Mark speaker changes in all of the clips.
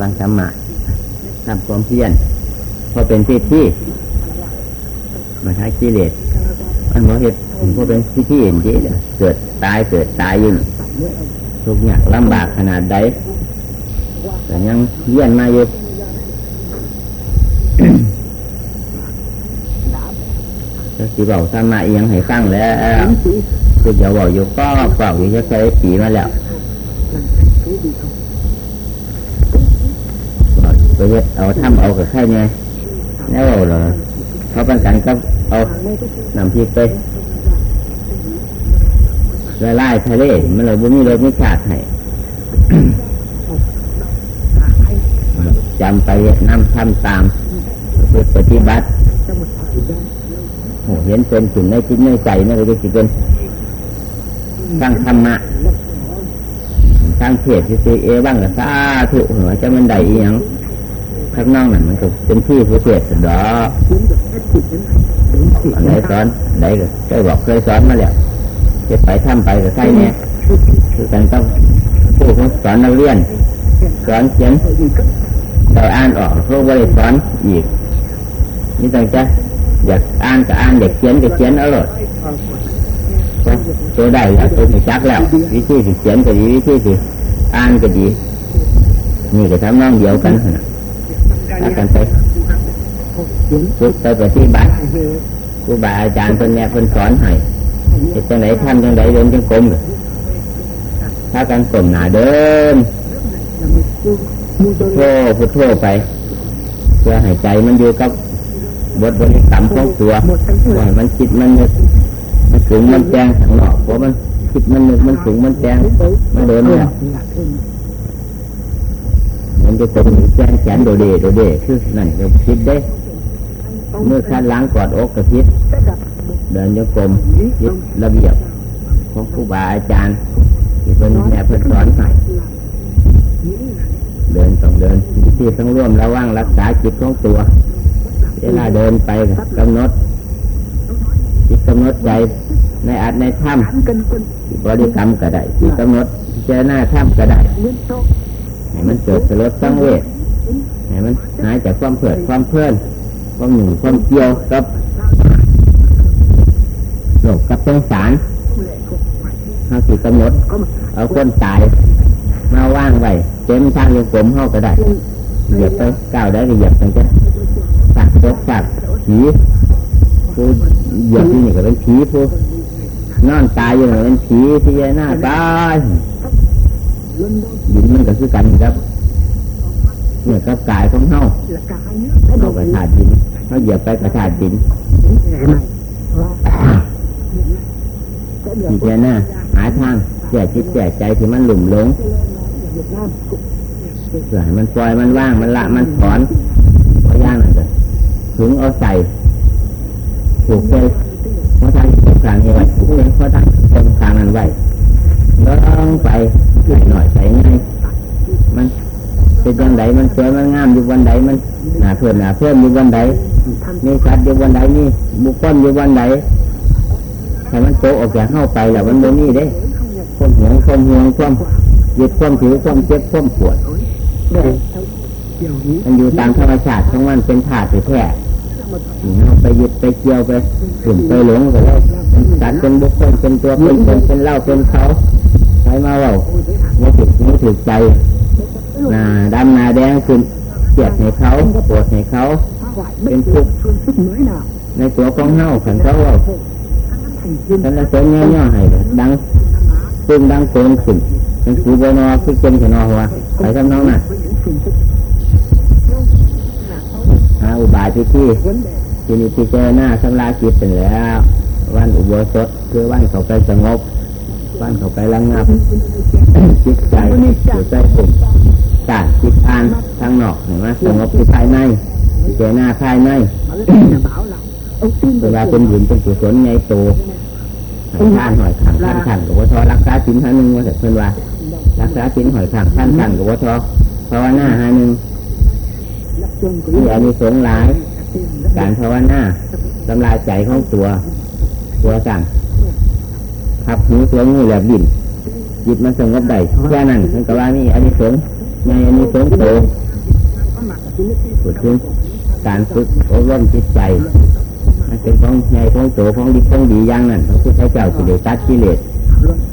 Speaker 1: ฟังธรรมะทำความเพียรพอเป็นที่ที่มาท้ากิเลสมันบ่เหตุพอเป็นที่ที่เห็นที่เกิดตายเกิดตายยิ่งทุกอย่างลำบากขนาดใดแต่ยังเยี่ยนมาอยู่ก็สิบอกธรรมะอียังให้ฟังแล้วคือเดี๋ยวบอกอยู่ก็เปล่าอยู่จะเคยปีมาแล้ว ไปเฮ็ดเอาทำเอากับใครไงแล้วเหรอเขาปันกันก็เอานำพริกไปละลายทะเลมันเลยบุมีรสไม่ขาดให้จำไปนำทำตามปฏิบัติโอ้เห็นเป็นสิ่งในจิตในใจนั่นก็จะเป็นสร้างธรรมะสร้างเทศที่ซีเอบ้างกับสาธุหัวจะมันได้อีหยัง ข้างนอกนั่นมันก็เป็นที่ผู้เทศดออันไหนสอนไหนก็เคยบอกเคยสอนมาแล้วจะไปทำไปกับใครเนี่ยคือการต้องผู้สอนนักเรียนสอนเขียนเราอ่านออกเขาบริสอนอีกนี่ตั้งใจอยากอ่านก็อ่านอยากเขียนก็เขียนเอาเลยตัวได้แล้วตัวจักแล้ววิธีสิเขียนก็ดีวิธีสิอ่านก็ดีนี่ก็ทำนองเดียวกันนะ ถ้ากันไปฝึกไปปฏิบัติครูบาอาจารย์คนแนี้คนสอนให้จะจังไหนทำจังไหนเดินจังกลมถ้ากันกลมหนาเดินพุทโธพุทโธไป เพื่อให้ใจมันอยู่กับบทบริกรรมของตัวว่ามันคิดมันนึกมันถึงมันแจ้งข้างนอกเพราะมันคิดมันนึกมันถึงมันแจ้งมันเดินเนี่ย มันจะตรงแจ้งแขนโดเดโดเดคือนั่นก็คิดได้เมื่อคันล้างกอดอกกับคิดเดินโยกลมคิดระเบียบของครูบาอาจารย์ที่เป็นแม่เพื่อนสอนให้เดินต้องเดินที่ต้องร่วมระวังรักษาจิตของตัว เวลาเดินไปกำหนดจิตกำหนดใจในอัดในถ้ำบริกรรมก็ได้จิตกำหนดเจหน้าถ้ำก็ได้ ให้มันเกิดสลดสังเวชให้มันหายจากความเผิดความเพลินความหนึ่งความเกี่ยวกับโลกกับสงสารเขาสิกำหนดเอาคนตาย มาว่างไว้เต็มทางโยกลมเข้าก็ได้เหยียบไปก้าวได้ก็เหยียบตั้งแต่สักยกสักผีผู้เหยียบที่นี่ก็เป็นผีผู้นอนตายอยู่เป็นผีที่ยหน้าตาย ยินมันก็คือกันครับเนี่ยกับกายของเฮาเฮากระถาดดินเขาเหยียบไปกระถาดดินที่เจหน้าหาทางแก่จิตแก่ใจที่มันหลุ่มหลงเพื่อให้มันปล่อยมันว่างมันละมันถอนพอย่างนั่นเลยถึงเอาใส่ผูกเป็นเพราะทางตรงกลางเอาไว้ผูกเป็นเพราะทางตรงกลางนั้นไว้แล้วต้องไปใส่หน่อยใส่ง่ายมันเป็นยังไงมันสวยมันงามอยู่วันใดมันหนาเพื่อนหนาเพื่อนอยู่วันใดมีสัตว์อยู่วันใดมีบุคคลอยู่วันใดให้มันโตออกจากเข้าไปแล้วมันโมนี่เด้ความหวงความห่วงความยึดความถือความเจ็บความปวดมันอยู่ตามธรรมชาติของมันเป็นธาตุแท้เราไปยึดไปเกี่ยวไปถึงไปหลงก็แล้วเป็นสัตว์เป็นบุคคลเป็นตัวเป็นคนเป็นเล่าเป็นเขา ใช้มาว่าไม่ถึกไม่ถึกใจนาดำนาแดงขึ้นเจ็บในเขาปวดในเขาเป็นทุกข์ในตัวของเฮาขันเขาว่าฉันละเสียงเงี้ยๆให้ดังตึงดังโกนขึ้นเป็นกูบนอคือเจนขนอหัวไปทำน้องน่ะอาอุบายที่ที่ที่นี่ที่เจอหน้าสำลาจิตเป็นแล้ว วันอุโบสถคือวันเขาไปสงบ วันเขาไประงับจิตใจอยู่ใจผมกาดจิตทานทางนอกเห็นไหมสงบที่ภายในเจอหน้าภายในเวลาเป็นบุญเป็นกุศลในตัวท่านหอยขังท่านขังกับวัทอรักษาสินหาหนึ่งว่าแต่เพื่อนว่า รักษาสินหอยขังท่านขังกับวัทอภาวนาหาหนึ่งที่อันนี้สงหลาย การภาวนาทำลายใจของตัว ตัวสั่ง ขับหูตัวงูแหลบบินจิตมันสงบได้แค่นั้นมันก็ว่านี่อันนี้สงในอันนี้สงโตพูดถึงการฝึกอบรมจิตใจมันเป็นของใหญ่ของโตของดีของดีอย่างนั้นพระพุทธเจ้าสิเดตัดกิเลส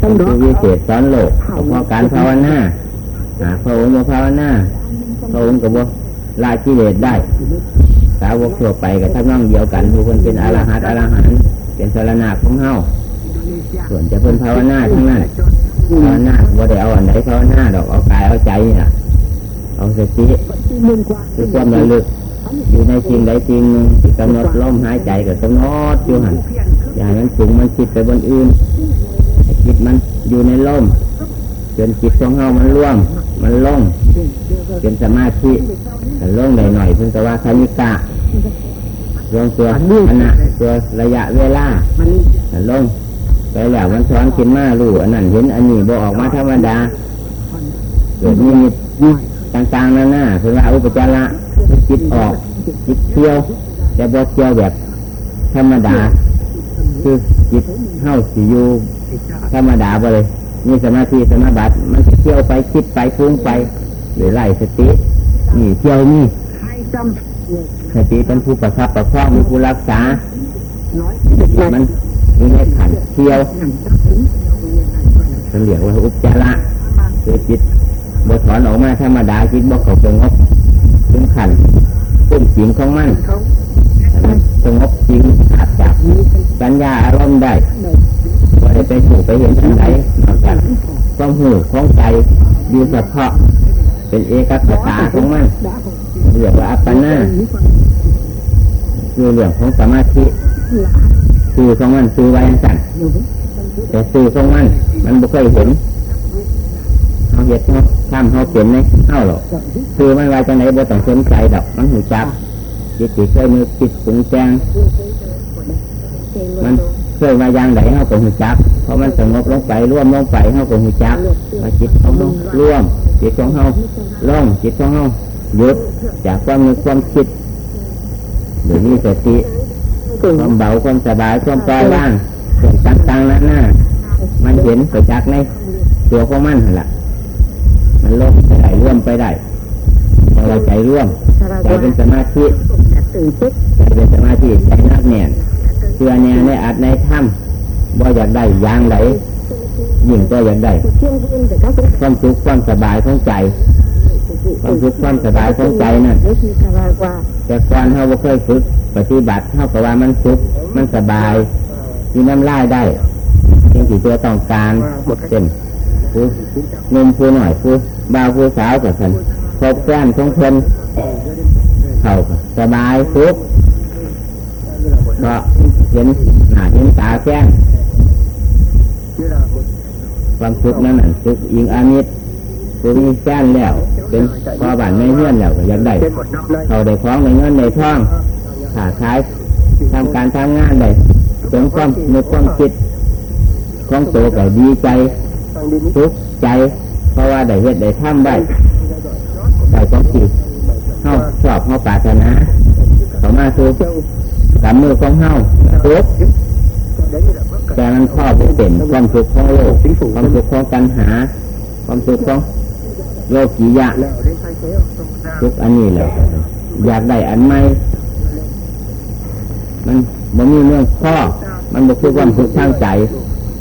Speaker 1: ต้องดูวิเศษสอนโลกเพราะการภาวนาพระองค์ภาวนาพระองค์ก็บอกลากิเลสได้ สาวกทั่วไปกับท่านน้องเดียวกันทุกคนเป็นอรหัตอรหันเป็นสารนาของเฮา ส่วนจะเป็นภาวนาทั้งนั้นภาวนาว่าเดี๋ยวอันไหนภาวนาดอกเอากายเอาใจนี่ะ เอาสติคือความระลึกอยู่ในจริงใดจริงที่กำหนดลมหายใจกับกำหนดอยู่หันอย่างนั้นถึงมันคิดไปบนอื่นจิตมันอยู่ในลมจนจิตของเฮามันล่วงมันล่งเป็นสมาธิล่งหน่อยหน่อยเพิ่งแต่ว่าคณิกะลงตัวขณะตัวระยะเวลาล่ง ไปแล้วมันซ้อนขึ้นมาลู่อันนั้นเห็นอันนี้บอออกมาธรรมดาเกิดมีต่างๆนั่นน่ะคือว่าอุปจาระจิตออกจิตเที่ยว แต่บอเที่ยวแบบธรรมดา คือจิตเข้าสิยูธรรมดาไปเลยมีสมาธิสมาบัติมันเที่ยวไปคิดไปฟุ้งไปหรือไล่สตินี่เที่ยวนี่สติเป็นผู้ประคับประคองมีผู้รักษามัน มีในขันเที่ยวเรียกว่าอุปจาระคือจิตบถอนออกมาธรรมดาจิตบกเขาสงบถึงขันขึ้นจิงของมันสงบจิงขาดจากปัญญาอารมณ์ได้ว่าได้ไปถูกไปเห็นทังไหนนอกจากความหูของใจอยู่เฉพาะเป็นเอกคตาของมันเรียกว่าอัปปนาคือเรื่องของสมาธิ สื่อของมันสื่อไว้สั่นแต่สื่อของมัน มันไม่เคยเห็นเขาเห็นเขาทำเขาเห็นไหมเข้าหรอกคือมันไว้จะไหนบ่ต้องสนใจดอก มันหูจับจิตจิตเคยมือจิตปรุงแจงมันเคยมายางไหนเขาก็หูจับเพราะมันสงบลงไปร่วมลงไปเขาก็หูจับมาจิตเขาร่วม จิตของเขาล่องจิตของเขาหยุดจากความมีความคิดหรือมีสติ ความเบาความสบายความปล่อยว่างสิ่งต่างๆนั้นน่ะมันเห็นประจักษ์ในตัวของมันหันละมันลงไปได้ร่วมไปได้เราใจร่วมใจเป็นสมาธิใจเป็นสมาธิใจนักแน่นเชื่อแน่ในอัดในถ้ำบ่อยากได้ยางไหลยิ่งก็อยากได้ความสุขความสบายของใจ ความสุขความสบายของใจนั่นแต่ก่อนเขาเคยฝึกปฏิบัติเท่ากับว่ามันสุขมันสบายมีน้ำลายได้เพียงที่ตัวต้องการเช่นผู้นุ่มผู้หน่อยผู้บ่าวผู้สาวกับฉันพบแฟนของคนเขาสบายสุขก็เห็นหน้าเห็นตาแฟนความสุขนั้นสุขอิงอามิตรผู้มีแฟนแล้ว เป็นพอบ้านไม่เงื่อนแล้วอยากได้เขาได้คล้องในเงินในท่องขาขายทำการทำงานได้สมความในความคิดของตัวก็ดีใจทุกใจ เพราะว่าได้เหตุได้ทำได้ได้ความคิดเข้าชอบเข้าปรารถนาเขามาสู่กับมือของเข้าทุกแต่มันข้อเป็นความสุขของโลกความสุขของปัญหา ความสุขของ โลกียะทุกอันนี้แหละอยากได้อันใหม่มันมันมีเรื่องข้อมันบอกคือความสุขทางใจ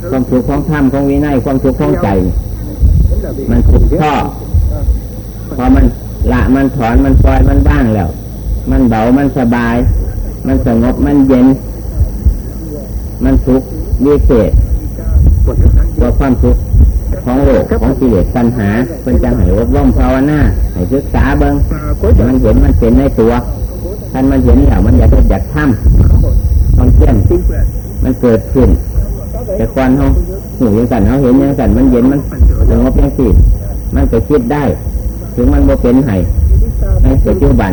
Speaker 1: ความสุขของธรรมของวินัยความสุขของใจ มันสุขข้อพอมันละมันถอนมันปล่อยมันบ้างแล้ว มันเบามันสบาย มันสงบมันเย็น มันสุขวิเศษตัวความสุข ของโลกของกิเลสตัณหาเป็นจังให้อบรมภาวนาให้ศึกษาเบิ้งมันเห็นมันเป็นในตัวท่านมันเห็นแล้วมันอยากอยากทำมันเที่ยงมันเกิดขึ้นแต่ก่อนเขาหูยังสั่นเขาเห็นยังสั่นมันเย็นมันสงบยังสิมันจะคิดได้ ถึงมันโมเป็นไห้ในปัจจุบัน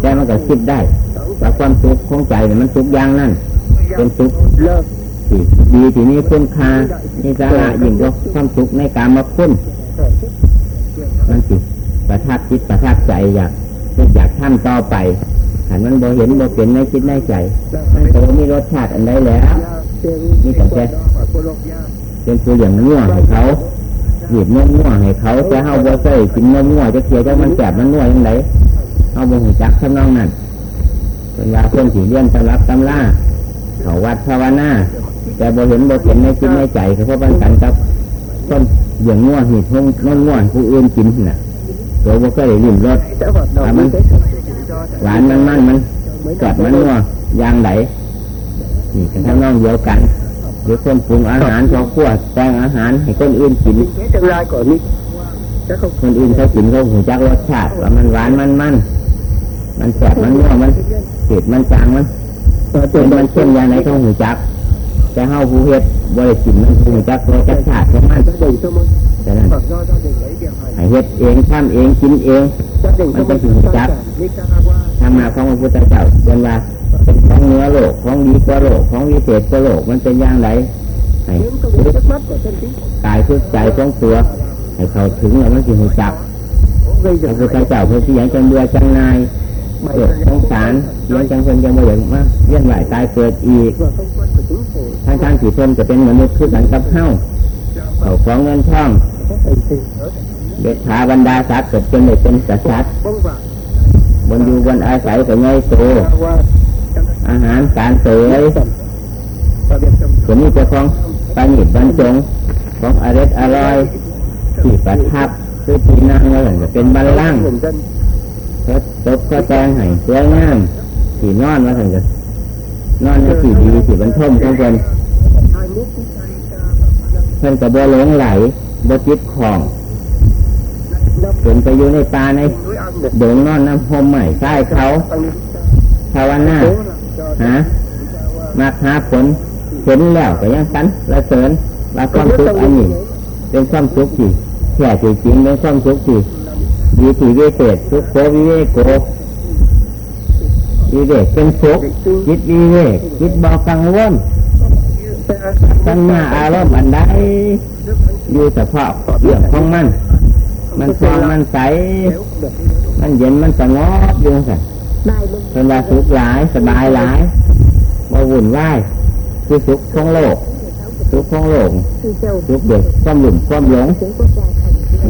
Speaker 1: แต่มันก็คิดได้แต่ความสุขของใจเนี่ยมันสุขอย่างนั้นเป็นสุข ดีที่นี่คุณค่ามีสาระยิ่งกว่าความสุขในการมาคุ้นมันจิตประทับจิตประทับใจอยากอยากท่ำต่อไปขันมันบ่เห็นบ่เป็นในคิดในใจมันก็มีรสชาติอันใดแล้วมีแต่แค่เป็นตัวอย่างนัวงให้เขาหยิบนมนัวงให้เขาจะเฮาบ่ใส่กินนมนัวงจะเคี่ยวจะมันแสบมันนัวงยังไงเอาบ่หูจักทำนองนั้นเป็นว่าคนสีเลี้ยนตำรับตำล่าเขาวัดภาวนา แต่บ่เห็นบ่เห็นในจิตในใจเขาเพราะกันกับต้นเหยียงง่วหิดห้องง่วงง่วผู้อื่นกินน่ะตัวบ่เคยได้ลิ้มรสแต่มันหวานมันมันมันกัดมันง่วยางไหลนี่กันทั้งน้องเดียวกันหรือคนปรุงอาหารเขาขั้วแต่งอาหารให้คนอื่นกิน
Speaker 2: tương lai của mình
Speaker 1: คนอื่นเขากินเขาหูจักรสชาติว่ามันหวานมันมันมันแสบมันนัวมันเผ็ดมันจางมันเป็นมันเข้มยาในเขาหูจัก แต่เฮาผู้เฮ็ดบริกินมันหูจักรจักชาติของมัน
Speaker 2: gia đình cho mình
Speaker 1: ฉะนั้นให้เฮ็ดเองทำเองกินเอง
Speaker 2: gia đình cho mình tất cả như ca qua
Speaker 1: ธรรมะของพระพุทธเจ้าเป็นว่าเป็นของเนื้อโลกของดีกว่าโลกของวิเศษกว่าโลกมันเป็นอย่างไรให้กายทุกใจของตัวให้เขาถึงแล้วมันสิหูจักพระพุทธเจ้าเพื่อที่อยากจะเบื่อจังนาย สงสารเลี้ยงจังเพิ่นจังบ่อย่างมากเลี้ยงหลายตายเกิดอีกทางทางที่เพิ่นจะเป็นมนุษย์คือกันกับเฮาเขาของเงินทองเด็ดขาบรรดาสัตว์เกิดจนได้เป็นสัตว์บนอยู่บนอาศัยก็ง่ายโตอาหารการเสยส่วนนี้จะของปานิบบรรจงของอร็ดอร่อยที่ประทับคือที่นั่งไว้วเป็นบัลลังก์ เขาตบเขาแต่งให้สวยงามที่นอนว่าถึงจะนอนในที่ดีที่บรรทมของเพิ่นเพิ่นก็บ่หลงไหลบ่จิตของเพิ่นไปอยู่ในป่าใน
Speaker 2: núi ăn được
Speaker 1: ดงนอนน้ำหอมใหม่ใต้เขาภาวนา
Speaker 2: cố làm cho
Speaker 1: หามาหาผลเห็นแล้วก็ยังกันละเสริญว่าความสุขอันนี้เป็นความสุขที่แท้จริงเป็นความสุขที่ ดีที่วิเศษสุขโควิเวกโกวิเวกเป็นสุขจิตวิเวกจิตบอกังวลตั้งหน้าอารมณ์อันใดอยู่เฉพาะเรื่องของมัน มันฟองมันใส มันเย็นมันสงบอยู่สันเป็นว่าสุขหลายสบายหลายมาวุ่นวายคือสุขของโลก สุขของโลกสุขเด็กความหลุ่มความหลง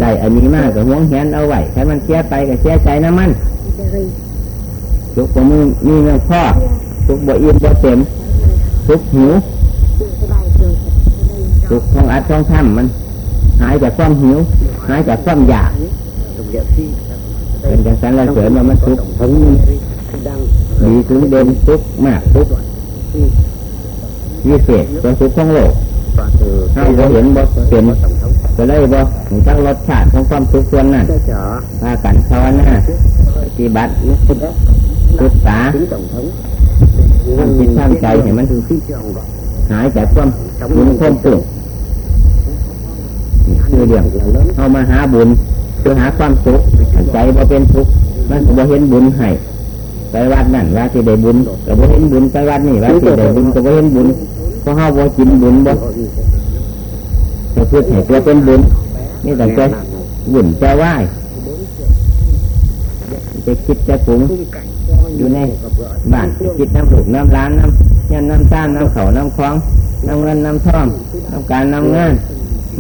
Speaker 1: ได้อันนี้มากกับห่วงแหนเอาไว้ให้มันเสียไปกับเสียใจนะมันสุขของมือมีเงินพ่อสุขบ่อิ่มบ่เต็มสุขหิวสุขของอัดของถ้ำมัน หายจากความหิว หายจากความอยาก
Speaker 2: đồng địa phi
Speaker 1: เป็นจังสันละเสริญว่ามันสุข
Speaker 2: tổng thống đang
Speaker 1: ดีถึงเด่นสุขมากสุขวิเศษตัวสุขของโลก
Speaker 2: và từ
Speaker 1: ถ้าเราเห็นบ่เป็น
Speaker 2: tổng thống
Speaker 1: ก็เลยบ่ถึงจักรสชาติของความสุขส่วนนั้น
Speaker 2: sẽ chở
Speaker 1: พากันภาวนาปฏิบัติศึกษา
Speaker 2: chính tổng thống
Speaker 1: ทำจิตทำใจให้มัน
Speaker 2: từ phi trường vào
Speaker 1: หายจากความบุญความสุขนี่คือเรื่อง
Speaker 2: là lớn
Speaker 1: เอามาหาบุญคือหาความสุขใจบ่เป็นทุกข์มันก็บ่เห็นบุญให้ไปวัดนั่นว่าที่ได้บุญก็บ่เห็นบุญไปวัดนี่ว่าที่ได้บุญก็บ่เห็นบุญเพราะเฮาบ่กินบุญบ่ จะพูดให้ตัวเป็นบุญนี่แต่ใจบุญจะไหวจะคิดจะปรุงอยู่ในบ้านจะคิดน้ำหลูกน้ำร้านน้ำเงินน้ำต้านน้ำเขาน้ำคลองน้ำเงินน้ำท่องน้ำการน้ำเงาน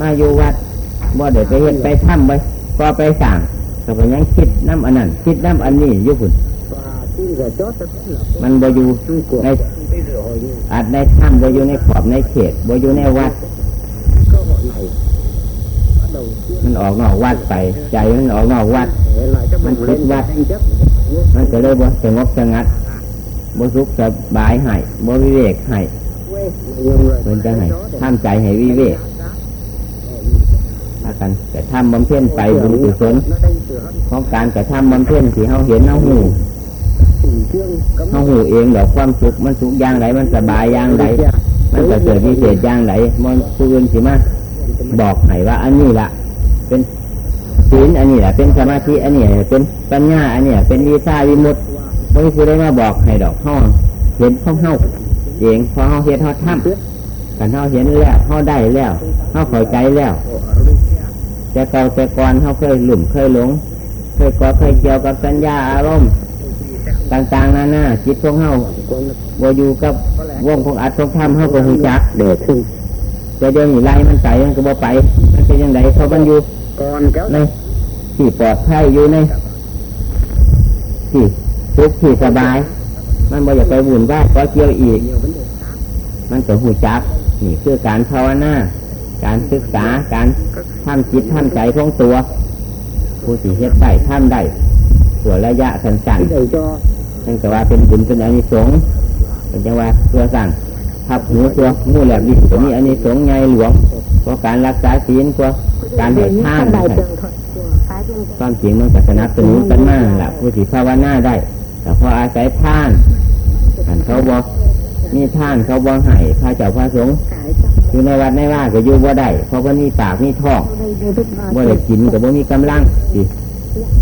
Speaker 1: มาอยู่วัดบ่เดี๋ยวไปเห็นไปถ้ำไปก็ไปสั่งก็ไปยังคิดน้ำอันนั้นคิดน้ำอันนี้อยู่ฝุ่นมันบ่อยู่ในอาจในถ้ำบ่อยู่ในขอบในเขตบ่อยู่ในวัด มันออกนอกวัดไป ใจมันออกนอกวัด
Speaker 2: để lại cho mình
Speaker 1: Mình
Speaker 2: lên
Speaker 1: thích vắt.
Speaker 2: tranh chấp
Speaker 1: มันก็เลยบ่สงบสงัดบ่สุขสบายให้บ่วิเวกให้
Speaker 2: quê nhiều người
Speaker 1: เพิ่นจะให้ทำใจให้วิเวกพากันแต่ทำบำเพ็ญไปบุญกุศลของการกระทำบำเพ็ญที่เฮาเห็นเฮาหูเฮาหูเองดอกความสุขมันสุขอย่างไรมันสบายอย่างไรมันจะเกิดวิเศษอย่างไรมันผู้อื่นสิมา บอกให้ว่า อันนี้ละเป็นศีลอันนี้แหละเป็นสมาธิอันนี้เป็นปัญญาอันนี้เป็นวิชาวิมุตติไม่มีผู้ใดมาบอกให้ดอกเฮาเห็นของเฮาเองพอเฮาเห็นเฮาทำกันเฮาเห็นแล้วเฮาได้แล้วเฮาเข้าใจแล้วแต่เก่าแต่ก่อนเขาเคยหลุ่มเคยหลง เคยก่อเคยเกี่ยวกับสัญญาอารมณ์ต่างๆนานาจิตของเขาบ่อยู่กับวงของอัดของธรรมเขาก็หูจัก
Speaker 2: để thương
Speaker 1: แต่เดี๋ยวนี้ไล่มันไปมันก็บ่ไป มันเป็นยังไงเพราะมันอยู่
Speaker 2: còn kéo
Speaker 1: ในที่ปลอดภัยอยู่ในที่ทุกข์ที่สบาย มันบ่อยากไปวุ่นวายก็เกี่ยวอีก
Speaker 2: nhiều vấn đề
Speaker 1: มันก็หูจัก นี่คือการภาวนาการศึกษาการทำจิตทำใจของตัวผู้ที่เฮ็ดได้ทำได้ตัวระยะสั้น
Speaker 2: cái đầu cho
Speaker 1: ๆนั่นก็ว่าเป็นบุญเป็นอานิสงส์เป็นจังว่าตัวสั่ง ทับหูตัวงูแหลมดิตัวนี้อานิสงส์ใหญ่หลวงเพราะการรักษาศีลกว่าการให้ทาน
Speaker 3: bài
Speaker 1: นะครับ
Speaker 3: tường thuật của phái viên
Speaker 1: ความจริงมันก็สนับสนุนกันมากแหละผู้ที่ภาวนาได้ แต่พออาศัยท่านท่านเขาบอกมีท่านเขาบอกให้พระเจ้าพระสงฆ์
Speaker 3: cái trong
Speaker 1: อยู่ในวัดในว่าก็อยู่บ่ได้เพราะว่ามีปากมีท้อง
Speaker 3: đây đối với bà
Speaker 1: บ่ได้กินก็บ่มีกำลังสิ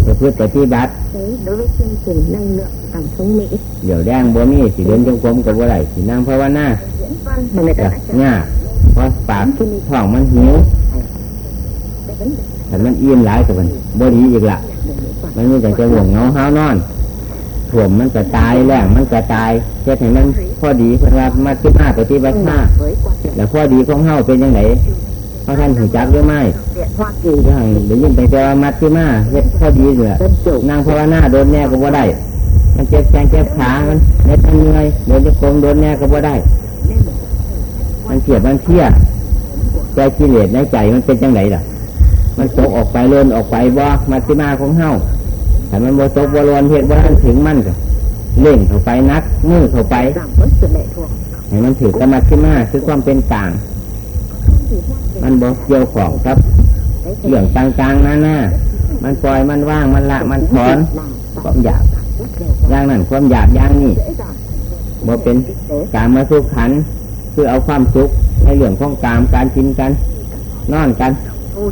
Speaker 1: ประพฤติปฏิบัติ
Speaker 3: thế đối với chương trình năng lượng cảm sống mỹ
Speaker 1: เดี๋ยวแดงบ่มีสิเดินจงกรมก็บ่ได้สินั่งภาวนา
Speaker 3: diễn văn mà người ta
Speaker 1: ก็
Speaker 3: đã trả
Speaker 1: ยากเพราะปากท้องมันหิว
Speaker 3: cái vấn đề
Speaker 1: ถ้ามันอิ่มหลายก็มันบ่ดีอีกละมันมีแต่จะห่วงเหงาห้าวนอนถ่วมมันจะตายแรงมันจะตายเฮ็ดให้มันพอดีเพื่อว่ามาคิดมาปฏิบัติหน้า
Speaker 3: với quan điểm
Speaker 1: แล้วพอดีของเฮาเป็นยังไง เพราะท่านหูจักหรือไม่
Speaker 3: viện hoa kỳ
Speaker 1: ก็ให้ได้ยินแต่ว่ามัดที่มาเฮ็ดพอดีเนี่ย
Speaker 3: dân chủ
Speaker 1: นางภาวนาโดนแน่ก็บ่ได้ มันเจ็บแขนเจ็บขามันเน็ดมันเหนื่อยเดินจะกรมโดนแน่ก็บ่ได้ มันเสียดมันเที่ยใจกิเลสในใจมันเป็นจังไงล่ะ มันตกออกไปเลื่อนออกไปบ่มัดที่มาของเฮาถ้ามันบ่ตกบ่ลวนเฮ็ดบ่ทันถึงมันก็เล่งเข้าไปนักมือเข้าไป
Speaker 3: giảm bớt sự lệ thuộc
Speaker 1: ให้มันถือกรรมที่มาคือความเป็นกลาง มันบ่เกี่ยวของครับเรื่องต่างๆนานามันปล่อยมันว่างมันละมันถอนความอยากอย่างนั้นความอยากอย่างนี้บ่เป็นการมาสุขขัน คือเอาความสุขในเรื่องของกามการกินกัน นอนกัน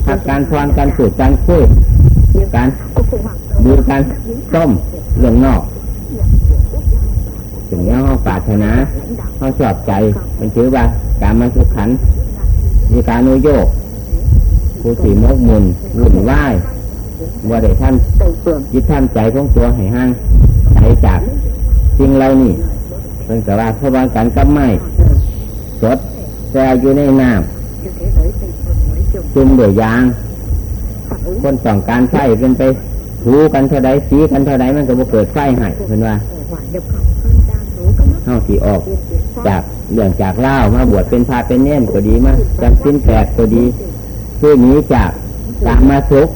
Speaker 1: พักการพรการสูดการคุยการดูกันต้มเรื่องนอกถึงนี้เขาปรารถนาเขาชอบใจ มันถือว่าการมาสุขขัน มีการนุโยกผู้สีมกมุนวุ่นวายว่าได้ท่าน
Speaker 3: tẩy tường
Speaker 1: ยึดท่านใจของตัวให้ห่างไกลจากสิ่งเหล่านี้เป็นกับว่าพบางกันกับไม่สดแต่อยู่ในน้ำจุ่มด้วยยาง คนต้องการไฟเป็นไปถูกันเท่าใดสีกันเท่าใดมันก็บ่เกิดไฟให้เป็นว่าเฮาสีออกจาก เรื่องจากเล่ามาบวชเป็นพระเป็นเน่นก็ดีมาจำสิ้นแปดก็ดีคือหนีจากกามาสุข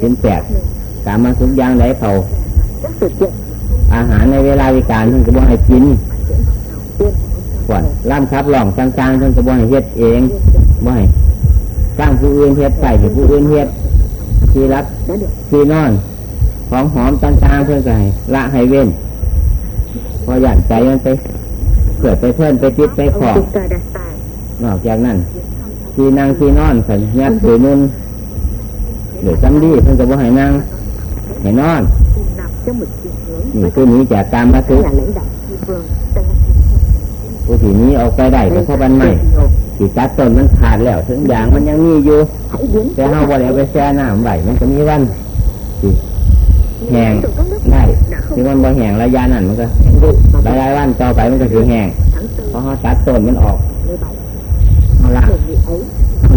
Speaker 1: สิ้นแปดกามาสุขย่างไรเขาอาหารในเวลาวิการท่านก็บ่ให้กินก่อนล่ำครับหล่องต่างๆท่านก็บ่ให้เฮ็ดเองบ่ให้สร้างผู้อื่นเฮ็ดใส่ให้ผู้อื่นเฮ็ดที่รับที่นอนของหอมต่างๆเพื่อนให้ละให้เว้นพอหยันใจมันไป เกิดไปเพื่อนไปติดไปขอ
Speaker 3: ông
Speaker 1: ง
Speaker 3: Victor Dastai
Speaker 1: นอกจากนั้นที่นั่งที่นอนสัญญาตถือนุนหรือจำดีเพื่อนก็บ่ให้นั่งให้นอน
Speaker 3: thu nạp cho một chiều hướng
Speaker 1: นี่
Speaker 3: với
Speaker 1: คือหนี้จากการมา
Speaker 3: các
Speaker 1: ทุก
Speaker 3: nhà lãnh đạo địa phương Tây
Speaker 1: ผู้ที่หนี้ออกไปได้ก็เพราะบันใหม่
Speaker 3: nhiều
Speaker 1: ที่ตัดต้นมันขาดแล้วถึงอย่างมันยังมีอยู่
Speaker 3: hãy biến
Speaker 1: แต่เฮาบ่ได้เอาไปแช่น้ำไว้มันก็มีวันที่ แห้งได้ที่มันบ่แห้งระยะนั้นมันก็หลายๆวันต่อไปมันก็สิแห้งเพราะเฮาตัดต้นมันออกเฮาละ
Speaker 3: đề nghị ấy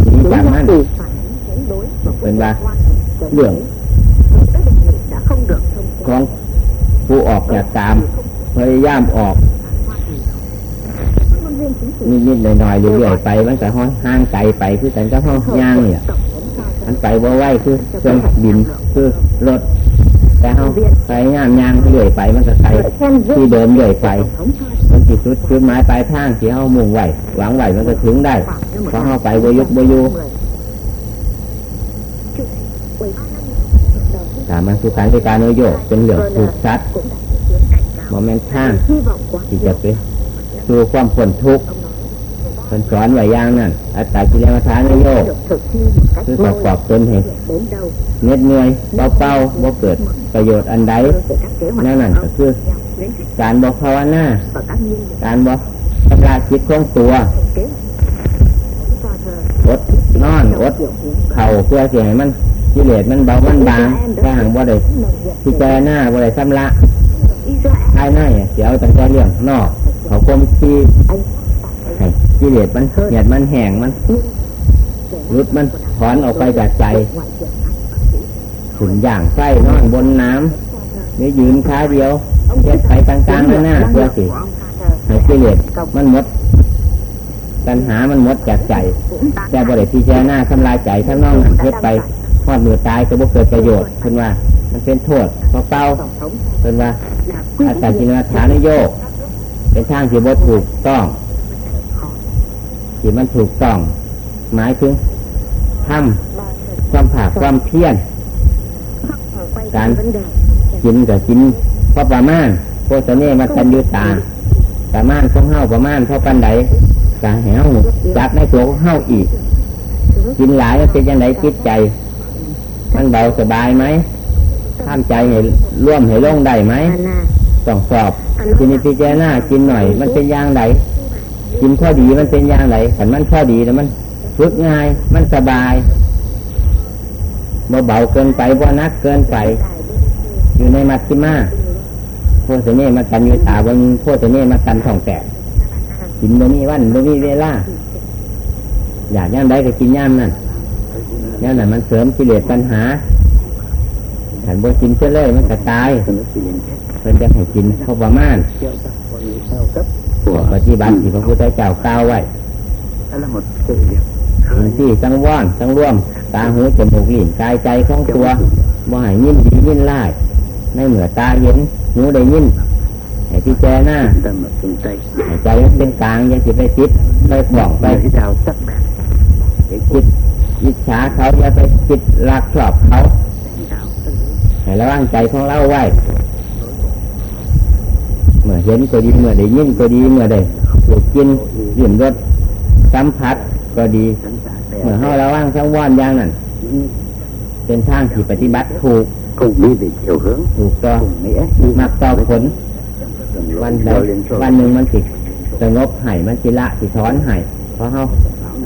Speaker 1: หนี
Speaker 3: đúng
Speaker 1: จาก
Speaker 3: là
Speaker 1: มันเป็นว่าเรื่องของผู้ออกจากตามพยายามออกนิดๆหน่อยๆเรื่อยๆไปมันก็ห้อยห่างไกลไปคือแต่ก็ห้องย่างเนี่ยมันไปบ่าไหวคือเครื่องบินคือรถ แต่เฮาไปย่างย่างเรื่อยไปมันก็ไกล
Speaker 3: khen
Speaker 1: ที่
Speaker 3: vinh
Speaker 1: เดินเรื่อยไป
Speaker 3: tổng thống tra
Speaker 1: มันสิสุดจุดหมายปลายทางที่เฮามุ่งไว้หวังไว้มันก็ถึงได้เพราะเฮาไปบ่ยุกบ่อยู่ถามมันสุขันธิการนโยกเป็นเรื่องถูกชัด
Speaker 3: cũng đã chứng kiến cảnh cáo
Speaker 1: โมเมนต์ทาง
Speaker 3: hy vọng quá
Speaker 1: ที่จะไปสู่ความพ้นทุกข์ เป็นสอนว้อย่างนั้นอัตตากิเลสทานโยกคือประกอบตนให้เหน็ดเหนื่อยเป้าๆบ่เกิดประโยชน์อันใดนั่นนั่นก็คือ การบ่ภาวนาการบ่ชำระจิตของตัวอดนอนอดเข่าเพื่อเสียให้มันกิเลสมันเบามันบางถ้าหากบ่าได้
Speaker 3: nồng nhiệt
Speaker 1: พิจารณาบ่ได้ชำระ
Speaker 3: Israel
Speaker 1: ภายในเสียเอาตั้งแต่เรื่องนอกเขาคมที่ กิเลสมันเหยียดมันแห้งมันรุดมันถอนออกไปจากใจขุนอย่างไส้นอนบนน้ำหรือยืนขาเดียวเฮ็ดไปต่างๆนั่นหน้าเพื่อสิให้กิเลสมันหมดปัญหามันหมดจากใจ แต่บริพิจารณาทำลายใจทั้งนอกนั้นเฮ็ดไปทอดมือตายก็บ่เกิดประโยชน์เพิ่นว่า มันเป็นโทษเพราะเป้าเพิ่นว่าอาศัยจินตนาฐานโยกเป็นทางที่บ่ถูกต้อง ที่มันถูกต้อง หมายถึงทำความผาความเพียรการกินกับกินพอประมาณโคสเน่มาตันยุตา ประมาณของเฮาประมาณเท่าปันใดกะแหวจับในตัวของเฮาอีก กินหลายมันเป็นยังไงจิตใจมันเบาสบายไหมท่ามใจให้ร่วมให้ลงได้ไหมต้องสอบกินพิจารณากินหน่อย มันเป็นอย่างไร กินข้อดีมันเป็นอย่างไรขันมันข้อดีแล้วมันฝึกง่าย มันสบายเบาเกินไปบ่นักเกินไป อยู่ในมัชฌิมาโพสเน่มากันอยู่ตาบนโพสเน่มากันท่องแตกกินบ่มีวันบ่มีเวลาอยากย่ำได้ก็กินย่ำนั่นย่ำนั่นมันเสริมกิเลสปัญหาขันบ่กินเชื่อเลยมันก็ตายเพิ่นจะให้กินเข้าประมาณ พวกปฏิบัติที่พระพุทธเจ้ากล่าวไว้
Speaker 2: đó là một sự việc
Speaker 1: สิ่งที่สังวรสังร่วม ตาหูจมูกลิ้นกายใจของตัวบ่ให้ยินดียินไล่ในเหมือตาเห็นหูได้ยินให้พิจารณา
Speaker 2: tâm ở phương tây
Speaker 1: ให้ใจมันเป็นกลางอยังจิไปติดไปบอกไป
Speaker 2: cái đào sắc bén
Speaker 1: จิตอิจฉาเขาอย่าไปจิตรักชอบเขา
Speaker 2: đào
Speaker 1: ให้ระวังใจของเราไว้ เมื่อเห็นก็ดีเมื่อได้ยินก็ดีเมื่อได้ถูกกินดื่มรสสัมผัสก็ดี
Speaker 2: sẵn sàng
Speaker 1: เมื่อเฮาระวังสังวรอย่างนั้นเป็นทางที่ปฏิบัติถูก
Speaker 2: cùng đi về chiều hướng
Speaker 1: ถูกต้อง
Speaker 2: cùng nghĩa
Speaker 1: มักต่อผล
Speaker 2: đường
Speaker 1: วัน
Speaker 2: lối
Speaker 1: ใด
Speaker 2: lôi lên
Speaker 1: วันหนึ่งมันสิสงบใหายมันสิละสิถอนใหายเพราะเฮา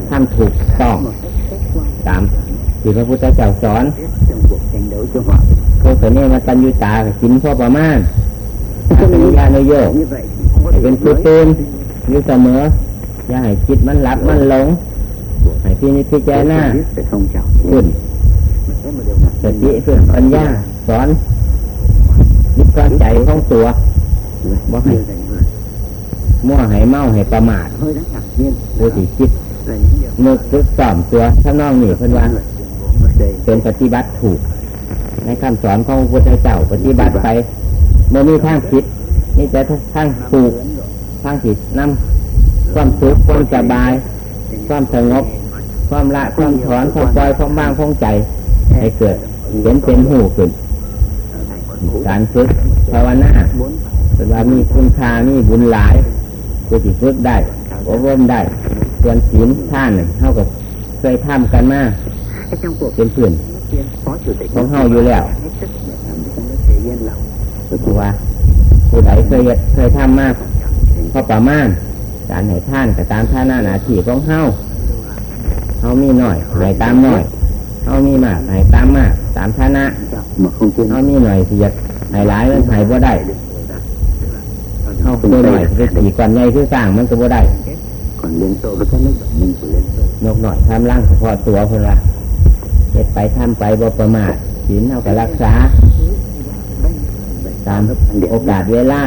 Speaker 1: ทำถูกต้องตามที่พระพุทธเจ้าสอน
Speaker 2: trong cuộc tranh đấu cho hòa
Speaker 1: โคสเนมาตันยุตาก็กินพอประมาณอาปั ญาโนโยกเป็นผู้ตื่นอยู่เสมอ อย่าให้จิตมันหลับมันหลงให้พี่นิพพิจารณาขึ้น
Speaker 2: thế mà điều này
Speaker 1: สติเพื่อปัญญาสอนยึดความใจของตัว Bác
Speaker 2: đưa
Speaker 1: này.
Speaker 2: ra những lời
Speaker 1: มั่วให้เมาให้ประมาท
Speaker 2: hơi đáng ngạc nhiên
Speaker 1: ผู้ที่คิดนึกซึกสอมตัวถ้านองนี่เพิ่อนว่าเป็นปฏิบัติถูก ในคำสอนของพระพุทธเจ้าปฏิบัติไปเมื่อมีทางคิด นี่แต่ทางถูกทางผิดนำความสุขความสบาย ความสงบ ความละความถอนความปล่อยความว่างความใจ ให้เกิดเห็นเป็นหูขึ้นการฝึกภาวนาเป็นว่ามีคุณค่ามีบุญหลายผู้ที่ฝึกได้อบรมได้ส่วนศีลท่านเท่ากับเคยทำกันมาเป็นเพื่อนของเฮาอยู่แล้ว
Speaker 2: hết sức để làm cho nó thể yên lòng
Speaker 1: เพราะว่า ผู้ใดเคยเคยทำมากพอประมาณการให้ท่านกับตามท่าหน้าหนาที่ของเฮาเฮามีหน่อยให้ตามหน่อยเฮามีมากให้ตามมาก ตามฐานะเฮามีหน่อยที่จะให้หลายมันให้บ่ได้เฮาตัวหน่อยไปตีก่อนใหญ่คือสร้างมันก็บ่ได้
Speaker 2: còn liên xô với các nước đồng minh của liên xô
Speaker 1: นกหน่อยทำร่างพาะตัวเพิ่นละเฮ็ดไปทำไปบ่ประมาทศีลเฮาก็รักษา ตามโอกาสเวลา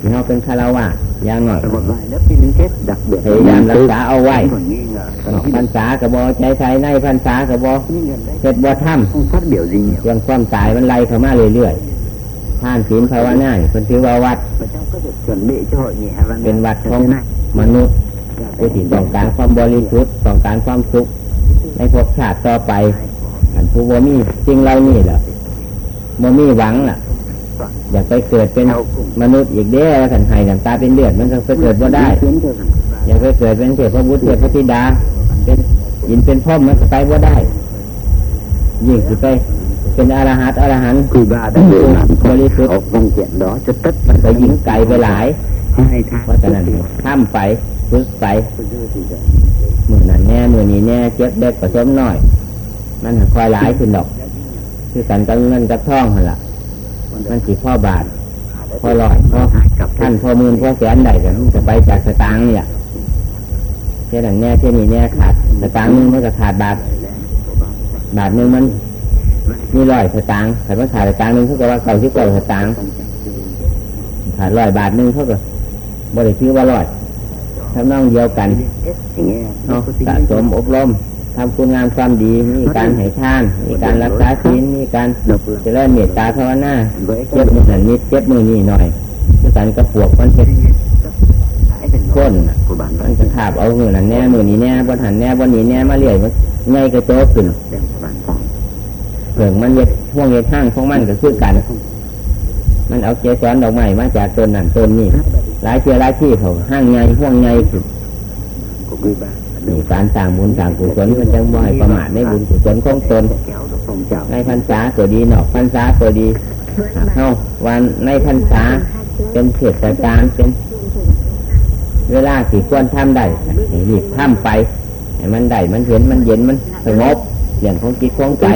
Speaker 1: ที่เฮาเป็นคารวะอย่างหน่อย
Speaker 2: Và một vài lớp tin liên kết đặc biệt
Speaker 1: พยายามรักษาเอาไว้
Speaker 2: còn nghi ngờ
Speaker 1: นอกพรรษากับบอใจใส่ในพรรษากับบอ
Speaker 2: nhưng gần đây
Speaker 1: เฮ็ดบ่ท
Speaker 2: không phát biểu gì nhiều ำ
Speaker 1: เรื่องความตายมันไล่เข้ามาเรื่อยๆท่านศีลภาวนานี่เพิ่นถือว่าวัด
Speaker 2: và trong các việc chuẩn bị cho hội nghị Havana
Speaker 1: เป็นวัดของ
Speaker 2: như thế này
Speaker 1: มนุษย์ผู้ที่ต้องการความบริสุทธิ์ต้องการความสุข ในภพชาติต่อไปอันผู้บ่มีสิ่งเหล่านี้ล่ะบ่มีหวังล่ะ อยากไปเกิดเป็นมนุษย์อีกเด้อกันให้กันตาเป็นเลือดมันก็ไปเกิดบ่ได้
Speaker 2: khiến cho rằng
Speaker 1: อยากไปเกิดเป็นเทพบุตรเทพธิดา เป็นยินเป็นพ่อมมันก็ไปบ่ได้ ยิ่งสิไปเป็นอรหัตอรหันต์
Speaker 2: Quỳ ba đã để làm
Speaker 1: Body suit.
Speaker 2: có văn kiện đó cho tất
Speaker 1: มัน
Speaker 2: cả
Speaker 1: ก็ยิ่งไกลไปหลาย
Speaker 2: hai tháng
Speaker 1: เพราะฉะนั้นข้ามไปฝึกไป
Speaker 2: Tôi đưa thì vậy.
Speaker 1: มือนั้นแน่มือนี้แน่เจ็บเด็กผสมน้อย มันหักคอยหลายขึ้นดอก คือกันกับเงินกับทองหันละ มันสิพ่อบาทพ่อลอยพ่อ
Speaker 2: hai cặp
Speaker 1: ท่านพ่อหมื่นพ่อแสนได้กันจะไปจากสตางค์เนี่ยเท่านั้นแน่เท่านี้แน่ขาดสตางค์หนึงมันก็ขาดบาท บาทหนึงมันมีร้อยสตางค์แต่ว่าขายสตางค์หนึ่งเขาก็ว่าเก่าที่เก่าสตางค์ขาดร้อยบาทหนึ่งเขาก็บริชื่อว่าร้อยทำนองเดียวกัน
Speaker 2: อย่างเงี้ย
Speaker 1: เอาสะสมอบรม ทำคุณงามความดี มีการให้ทาน มีการรักษาศีล มีการเจริญเมตตาภาวนาเจ็บมือหันนิดเจ็บมือนี่หน่อยคือการกระปวกมันเป็นก้นน่ะ
Speaker 2: ผู้บ้าน
Speaker 1: มันจะขาบเอามือนั่นแน่มือนี้แน่บนหันแน่บนนี้แน่มาเรื่อยมันไงกระโจกขึ้น
Speaker 2: เรื่องผู้บ้านต้อง
Speaker 1: เผื่อมันเย็ดห่วงเย็ดห้างของมันก็คือกัน มันเอาเกสรดอกไม้มาจากต้นนั่นต้นนี้หลายเชื้อหลายที่เขาห้างใหญ่ห่วงใหญ่ขึ้น
Speaker 2: ก็คือบ้าน
Speaker 1: นี่การสร้างบุญสร้างกุศลมันจังบ่ให้ประมาทในบุญกุศลของตนในพรรษาตัวดีนอกพรรษาตัวดีเข้าวันในพรรษาเป็นเทศกาลเป็นเวลาสี่ควรทำได้ห้รีบทำไปให้มันได้มันเห็นมันเย็นมันสงบเรื่องของจิตของใจ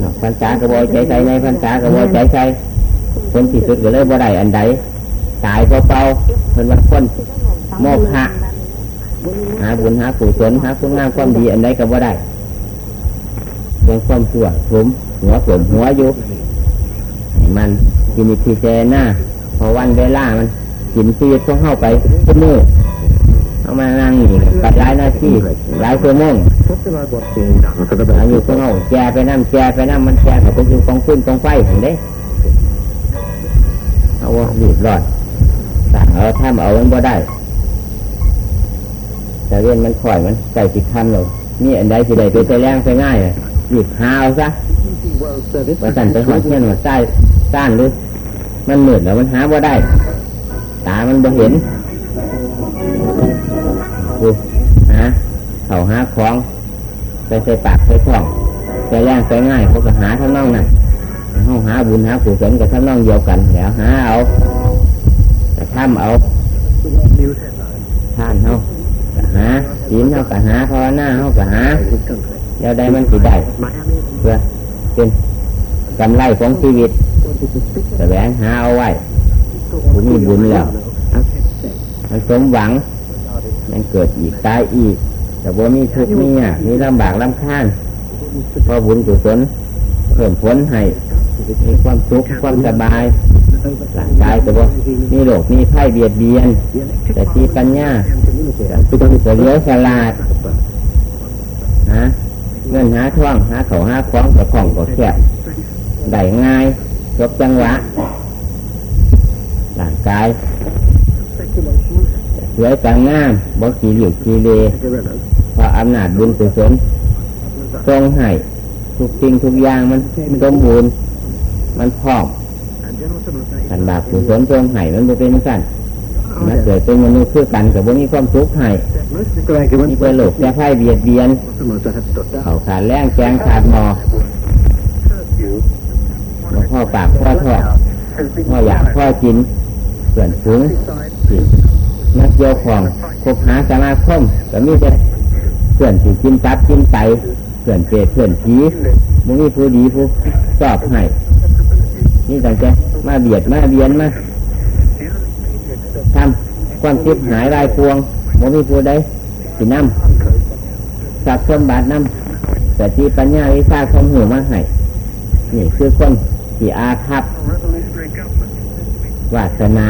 Speaker 1: นอกพรรษากระบอกใจใจในพรรษากระบอกใจใจคนที่สุดก็เลยบ่ได้อันใดตายเปล่าๆเพิ่นว่าคนโมฆะ หาบุญหากุศลหาคุณงามความดีอันใดก็บ่ได้เป็นความชั่วหลุมหัวสมหัวอยู่มันกินทีเจหน้าพอวันเวลามันกินชีวิตต้องเข้าไปทุกมือเอามานั่งนี่ไปหลายหน้าทีหลายชั่วมง
Speaker 2: ทศวรรษบทเพลงดังสตบ
Speaker 1: อายุก็เอาแจไปน้ำแจไปน้ำมันแจกับไปอยู่กองขึ้นกองไฟเห็นเด้เอาว่ารีบรอดสั่งเอาถ้าเอามันบ่ได้ แต่เรียนมันคอยมันใส่ติดคำเลยนี่อันใดสิได้ไปใส่แรงใส่ง่ายเลยหยิบหาเอาซะว่าสั่นไปหอดเที่ยนหัวใต้ต้านหรือมันมืดแล้วมันหาบ่าได้ ตามันบ่เห็นดูหาเขาหาของไปใส่ปากใส่ท้องใส่แรงใส่ง่ายเขาก็หาทั้งน้องน่ะห้องหาบุญหากุศลกับทั้งน้องเดียวกันแล้วหาเอาแต่ทำเอาท่านเขา หาศีลเขาก็หาภาวนาเขาก็หาแล้วได้มันสิได้เพื่อเป็นกำไรของชีวิตแสวงหาเอาไว้ผู้มีบุญแล้วมันสมหวังมันเกิดอีกตายอีก แต่ว่ามีทุกข์มียากมีลำบากลำค้านเพราะบุญกุศลเพิ่มผลให้ มีความสุขความสบายร่างกายก็บ่มีโรคมีไข้เบียดเบียนแต่ที่ปัญญาจะเลี้ยวฉลาดฮะเงินหาท่องหาเขาหาคล้องกับของกับแคบได้ง่ายจบจังหวะร่างกายสวยจังงามบ่ขี้เหลี่ยมขี้เลเพราะอำนาจบุญกุศลทรงให้ทุกสิ่งทุกอย่างมันสมบูรณ์ มันพร้อมขันบาปกุศลทรงให้มันบ่เป็นสั่นมาเกิดเป็นมนุษย์คือกันกับบ่มีความสุขให้มีเป็นโลกแก่ไพ่เบียดเบียนเขาขาดแรงแกงขาดหมอหลวงพ่อปากพ่อทอดพ่ออยากพ่อกินเกินถึงสินักเกี่ยวของคบหาสมาคมก็มีแต่เกินสิกินตับกินไตเกินเปรตเกินผีมึงมีผู้ดีผู้ชอบให้ นี่ตั้งแต่มาเบียดมาเบียนมาทำความคิดหายรายพวงโมมีผู้ใดสิน้ำสัตว์สมบัตินำแต่ที่ปัญญาวิชาของหูมาให้นี่คือคนที่อาภัพวาสนา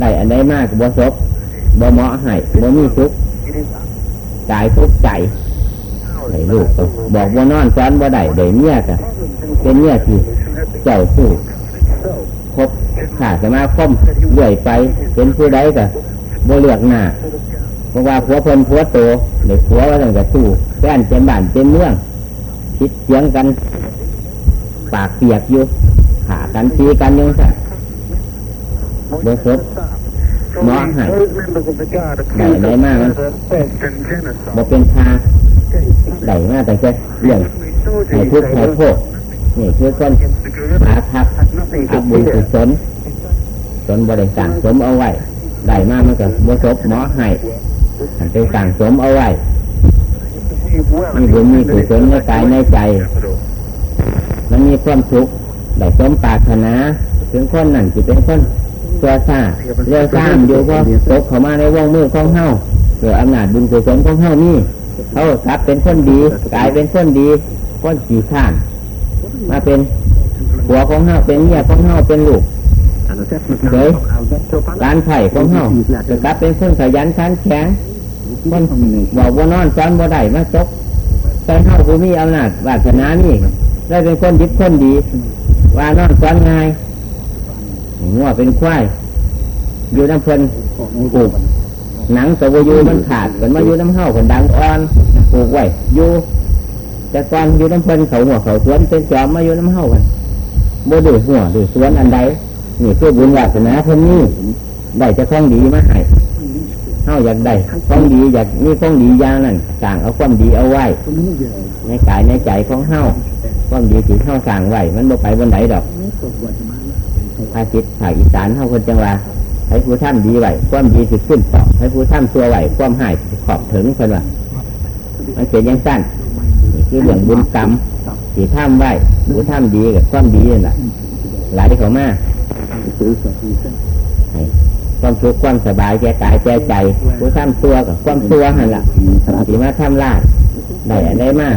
Speaker 1: ได้อันใดมากบ่ศพบ่เหมาะให้บ่มีสุขกายทุกใจได้ลูกบอกว่านอนซ้อนบ่ได้ได้เมียกะเป็นเมียที่เจ้าสู้ คบขาสมาคมเรื่อยไป เป็นผู้ใดกะบ่เลือกหน้าเพราะว่าผัวเพนผัวโตเด็กผัวว่าตั้งแต่สู้แฟนเป็นบ้านเป็นเมืองคิดเสียงกัน ปากเปียกอยู่ขากันตีกันยังไงเบอร์สดหมอห้ได้ได้มากมันบ่เป็นทาได้มากแต่แค่เรื่องให้ทุกข์ให้โทษ นี่คือคนอาทับอับบุญกุศลสนบริสั่งสมเอาไว้ได้มากมันก็บ่ศพหมอให้อันเป็นสั่งสมเอาไว้มีบุญมีกุศลในกายในใจ มันมีความสุขได้สมปรารถนาถึงคนนั่นจะเป็นคนตัวซาเรียวซ้ำอยู่เพราะตกเข้ามาในวงมือของเฮาเกิดอำนาจบุญกุศลของเฮานี่เขากลับเป็นคนดีกลายเป็นคนดีคนขี่ข้าน มาเป็นผัวของเฮาเป็นเมียของเฮาเป็นลูก
Speaker 2: An assessment now
Speaker 1: Okay.
Speaker 2: of Alberto
Speaker 1: ร้านไผ่ของเฮาจะกลับเป็นคนขยันขันแข็งคนบอกว่านอนซ้อนบ่ได้มาจกแต่เฮาผู้มีอำนาจวาสนานี่ได้เป็นคนยิบคนดี ว่านอนซ้อนง่ายงัวเป็นควายอยู่น้ำเพลินปลูกหนังสวอยูมันขาดมันมาอยู่น้ำเฮาคนดังอ่อนปลูกไว้อยู่ แต่ก่อนอยู่น้ำเพลินเขาหัวเขาสวนเป็นจอมมาอยู่น้ำเฮากันบ่ดื้อหัวดื้อสวนอันใดนี่คือบุญวาสนาเพิ่นนี่ได้จะของดีมาให้เฮาอยากได้ของดีอยากมีของดีอย่างนั้นสั่งเอาความดีเอาไว้ในกายในใจของเฮาความดีที่เฮาสั่งไว้มันบ่ไปบนไหนดอกภาษิตภาคอีสานเฮาคนจังหว่าให้ผู้ท่านดีไหวความดีสิขึ้นต่อให้ผู้ท่านตัวไหวความหายขอบถึงเพิ่นว่ามันเป็นยังสั้น คือเรื่องบุญกรรมที่ท่ามไว้ผู้ท่านดีกับความดีนั่แหละหลเขามาให้ความสุขความสบายแก่กายแก่ใจผู้ท่านตัวกับความตัวหันละที่มาทำลาดได้ได้มาก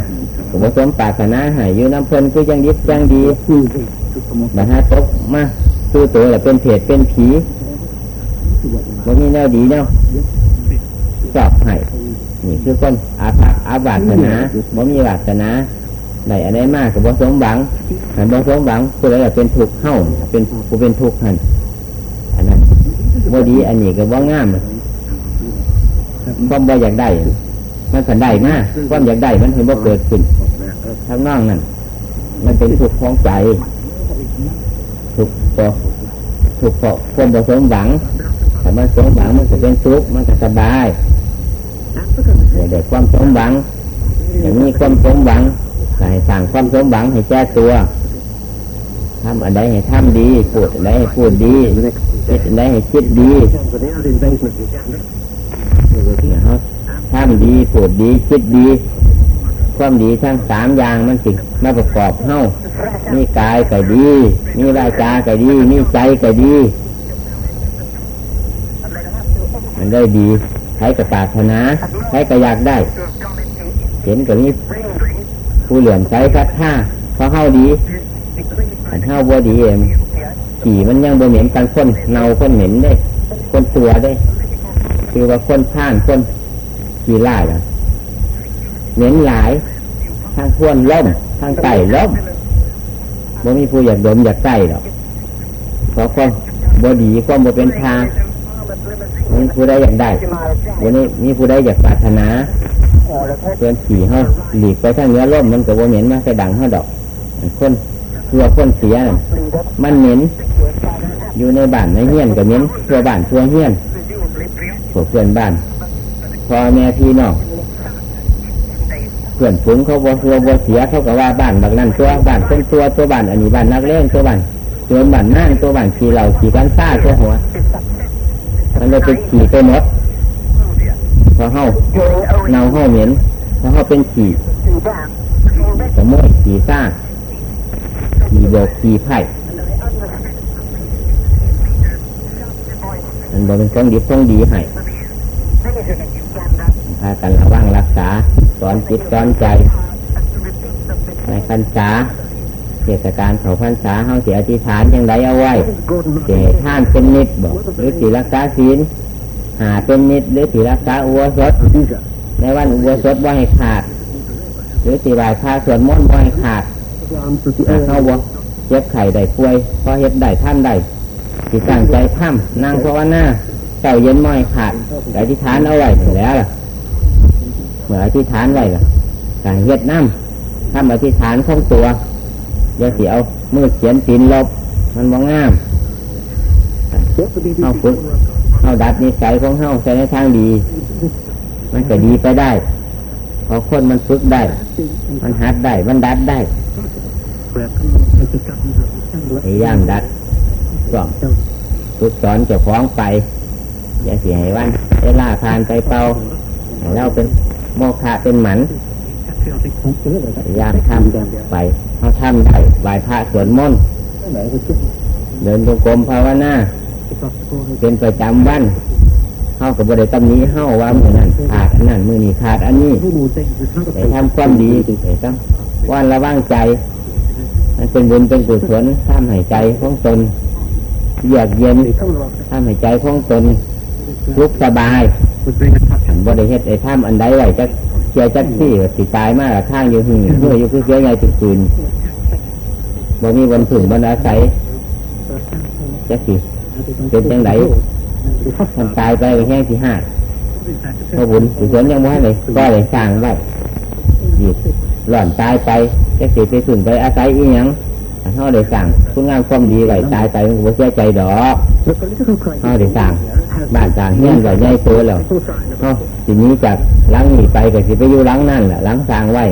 Speaker 1: ผสมปรารถนาให้อยู่น้ำเพลินคือยังยิบยังดีบัดตกมาคือตัวแหละเป็นเพศเป็นผีมันมีแนวดีแนว จอบให้นี่คือคนอาภัพอาบาสนาบ่มีวาสนาได้อะไรมากกับบ่สมหวังหันบ่สมหวังผู้ใดเป็นทุกข์เฮ้าเป็นผู้เป็นทุกข์หันอันนั้นบ่ดีอันนี้ก็บ่งามความบ่อยากได้ มันสันได้มากความอยากได้มันเห็นบ่เกิดขึ้นทั้งน้องนั่นมันเป็นทุกข์ของใจทุกข์เพราะทุกข์เพราะความบ่สมหวังถ้ามันสมหวังมันจะเป็นสุขมันจะสบาย อย่าได้ความสมหวังอย่างนี้ความสมหวังให้สั่งความสมหวังให้แก้ตัวทำอันใดให้ทำดีพูดอันใดให้พูดดีคิดอันใดให้คิดดีเขาทำดีพูดดีคิดดี ความดีทั้งสามอย่างมันสิมาประกอบเฮ้ามีกายก็ดีมีวาจาก็ดีมีใจก็ดี มันได้ดี ใช้กับปรารถนาใช้กับอยากได้ เห็นกับนี้ผู้เหลื่อมใช้คัดท่าเพราะเฮ้าดีอันเฮ้าบัวดีเองขี่มันยังบ่เหม็นกันคนเนาคนเหม็นได้ คนตัวได้ คือว่าคนผ่านคนขี่ไล่ละเหม็นหลายทางทวนล่มทางไก่ล่มบ่มีผู้อยากดมอยากใส่หรอกเพราะความบ่ดีความบ่เป็นทาง มีผู้ใดอยากได้วันนี้มีผู้ใดอยากปรารถนาเพื่อนขี่เฮาหลีกไปทางเนื้อล่มมันก็บ่เหม็นมาใส่ดังเฮาดอกคนตัวคนเสียมันเหม็นอยู่ในบ้านในเฮี้ยนก็เหม็นตัวบ้านตัวเฮี้ยนพวกเพื่อนบ้านพอแม่พี่น้องเพื่อนฝูงเขาบ่ตัวบ่เสียเขาก็ว่าบ้านบางนั้นตัวบ้านเป็นตัวตัวบ้านอันนี้บ้านนักเล่นตัวบ้านตัวบ้านนั่งตัวบ้านขี่เหล่าขี่กันซ่าตัวหัว มันเลยเป็นขี่ไปหมดพอเฮาเนาเฮาเหม็นพอเฮาเป็นขี่สมมติขี่ซ่าขี่โบกขี่ไผ่มันบอกเป็นของดีของดีให้พากันระวังรักษา สอนจิตสอนใจในพรรษา เทศกาลเขาพรรษาเฮาเสียอธิษฐานยังไดเอาไว้เสียท่านเป็นนิดบอกหรือสีรักษาศีลหาเป็นนิดหรือสีรักษาอุโบสถในวันอุโบสถว่าให้ขาด หรือสีบายพาสวดมนต์ว่าให้ขาดเข้าบ่เจ็บไข่ได้ป่วยพอเฮ็ดได้ท่านได้สิตั้งใจท่ำนั่งภาวนาเจ้าเย็นม้อยขาดอธิษฐานเอาไว้แล้วล่ะเมื่ออธิษฐานไว้ล่ะการเฮ็ดน้ำทำอธิษฐานของตัว อย่าเสียเอามือเขียนตีนลบ มันมองงามเอาฝึกเอาดัดนิสัยของเฮาใช้ในทางดี มันก็ดีไปได้เพราะคนมันฝึกได้ มันหัดได้ มันดัดได้พยายามดัดสองฝึกสอนเจ้าของไป อย่าเสียให้วันเวลาผ่านไปเป่าให้เราเป็นโมฆะเป็นหมัน ยายามทำไปเขาทำได้ไหวพระสวดมนต์เดินจงกรมภาวนาเป็นประจำวันเข้ากับบริกรรมนี้เข้าว่ามือนั้นขาดอันนั้นมือนี้ขาดอันนี้ไปทำความดีไปต้องว่านระว่างใจมันเป็นบุญเป็นกุศลทำให้ใจของตนเยือกเย็น
Speaker 2: They come along.
Speaker 1: ทำให้ใจของตนลุกสบายฉันบ่ได้เฮ็ดไอ้ถ้ำอันใดไว้จัก เชียจักที่สิตายมากข้างอยู่หึ่งเพื่ออยู่คือเสียใหญ่ถึงปืนบ่มีบนถึงบนอาศัยจักสิเป็นจังไดทำตายไปก็แห้งสิห้าพระบุญกุศลยังบ่ให้เลยก็เลยสร้างไว้หยิบหล่อนตายไปจักสิไปถึงไปอาศัยอีหยังถ้าเฮาได้สร้างคุณงามความดีไว้ตายไปมันก็เสียใจดอกเฮาได้สร้าง บ้านสร้างเฮียนไว้ใหญ่โตแล้ว
Speaker 2: full sign of
Speaker 1: เนาะทีนี้จากหลังนี้ไปก็สิไปอยู่หลังนั่นแหละหลังสร้างไว้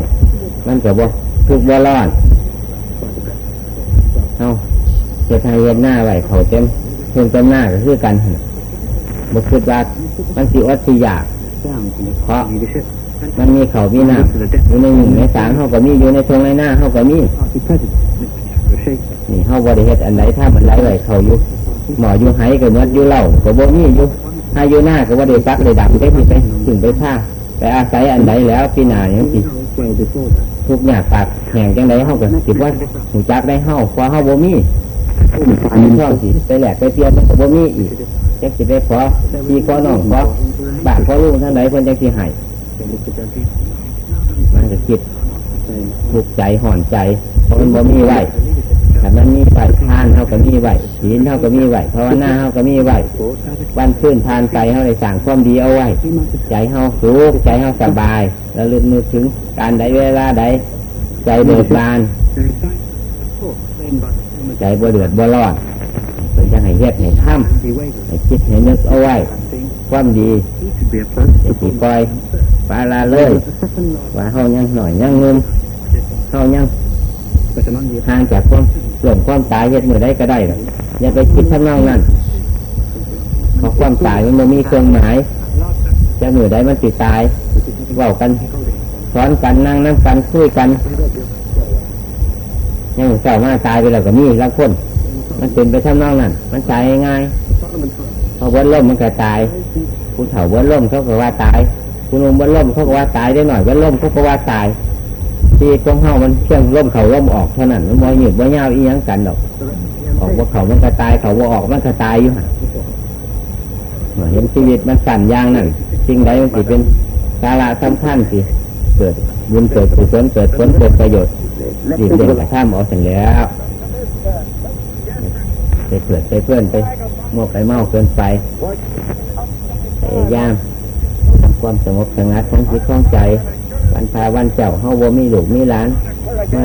Speaker 1: มันก็บ่ทุกข์บ่ร้อนเฮาจะทายเย็นหน้าไว้เขาเต็มเพิ่มเต็มหน้าก็คือกันหั่นน่ะบ่คิดว่ามันสิอดสิอยาก
Speaker 2: down from the
Speaker 1: เพราะ
Speaker 2: leadership.
Speaker 1: มันมีเขามีน้ำอยู่ในหนึ่งในสามเฮาก็มีอยู่ในทงในหน้าเฮาก็มี
Speaker 2: Party president, Mr. Sheikh.
Speaker 1: นี่เฮาบ่ได้เฮ็ดอันใดถ้ามันไหลไว้เขาอยู่ หมออยู่ไห้ก็เหมือยู่เหล้าก็บ่มีอยู่ถ้าอยู่หน้าก็บ่ได้ซักได้ดับได้สิไปถึงไปผ้าไปอาศัยอันใดแล้วปีหน้ายังสิ
Speaker 2: Well, before that.
Speaker 1: ทุกอย่างปากแห่งจังไดเฮาก็สิว่าหูจักได้เฮาเพราะเฮาบ่มีมีช่องสิไปแหลกไปเปลี่ยนมันก็บ่มีอีกจังสิได้ขอพี่ขอน้องขอบานขอลุงทางใดเพิ่นจังสิให้
Speaker 2: Mr. Duffy.
Speaker 1: มันก็คิดทุกใจห่อนใจเพราะมันบ่มีไว้ ถ้ามันมีไว้ทานเฮาก็มีไว้ศีลเฮาก็มีไว้ภาวนาเฮาก็มีไว้วันคืนทานใจเฮาได้สร้างความดีเอาไว้ใจเฮาสุขใจเฮาสบายแล้วลึกนึกถึงการใดเวลาใดใจเบิกบานใจบ่เดือดบ่ร้อนเป็นจะให้เฮ็ดให้ทำให้คิดให้นึกเอาไว้ความดี
Speaker 2: he should be a first.
Speaker 1: จะสิปล่อยปลาลาเลยว่าเฮายังหน่อยยังงุมเฮายังห่างจากความ เสื่อมความตายเฮ็ดมือได้ก็ได้หรอกอย่าไปคิดทำนองนั้นเพราะความตายมันมีเครื่องหมายจะมือได้มันสิตายเว้ากันสอนกันนั่งนั่งกันคุยกันยังเศร้ามาตายไปแล้วก็มีละคน มันเป็นไปทำนองนั้นมันตายง่ายๆพอวันล่มมันก็ตายผู้เฒ่าวันล่มเขาก็ว่าตายผู้หนุ่มวันล่มเขาก็ว่าตายได้หน่อยวันล่มเขาก็ว่าตาย ที่ตรงเฮามันเชื่องล่มเขาล่มออกเท่านั้นมันบ่หยุดบ่ยาวอีหยังกันดอก ออกว่าเขามันก็ตายเขาว่าออกมันก็ตายอยู่ห่ะเห็นชีวิตมันสั่นย่างนั้นสิ่งใดมันสิเป็นสาระสำคัญสิเกิดบุญเกิดกุศลเกิดผลเกิดประโยชน์ดีเด่นกระท่ามเอาเสร็จแล้วไปเกิดไปเพื่อนไปโมั่วไปเมาเกินไปพยายามความสงบสงัดของจิตของใจ วันพาวันเจ้าเฮาบ่มีลูกมีหลานมา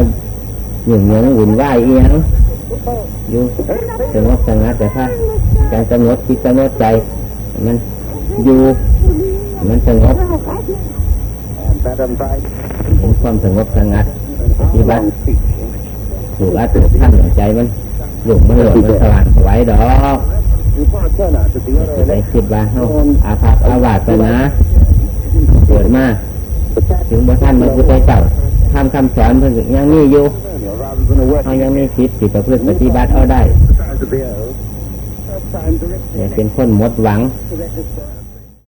Speaker 1: หยุ่งเหยิงวุ่นวายเอียงอยู่สงบสงัดแต่ถ้าการกำหนดคิดกำหนดใจ มันอยู่ มันสงบเห็นความสงบสงัดปฏิบัติถูกอัดถูกขั้นหัวใจมันหลุมมันหลดมันสว่างไว้ดอกจะได้คิดว่าเฮาอาภัพอาวาสนาเกิดมา ถึงบ่ท่านมันพุทธเจ้าทำคำสอนเพิ่นก็ยังมีอยู่
Speaker 2: rather than a work
Speaker 1: เขายังมีสิทธิ์ที่ประพฤติปฏิบัติเอาได้
Speaker 2: size of the earth. Time to
Speaker 1: เนี่ยเป็นคนหมดหวัง
Speaker 2: register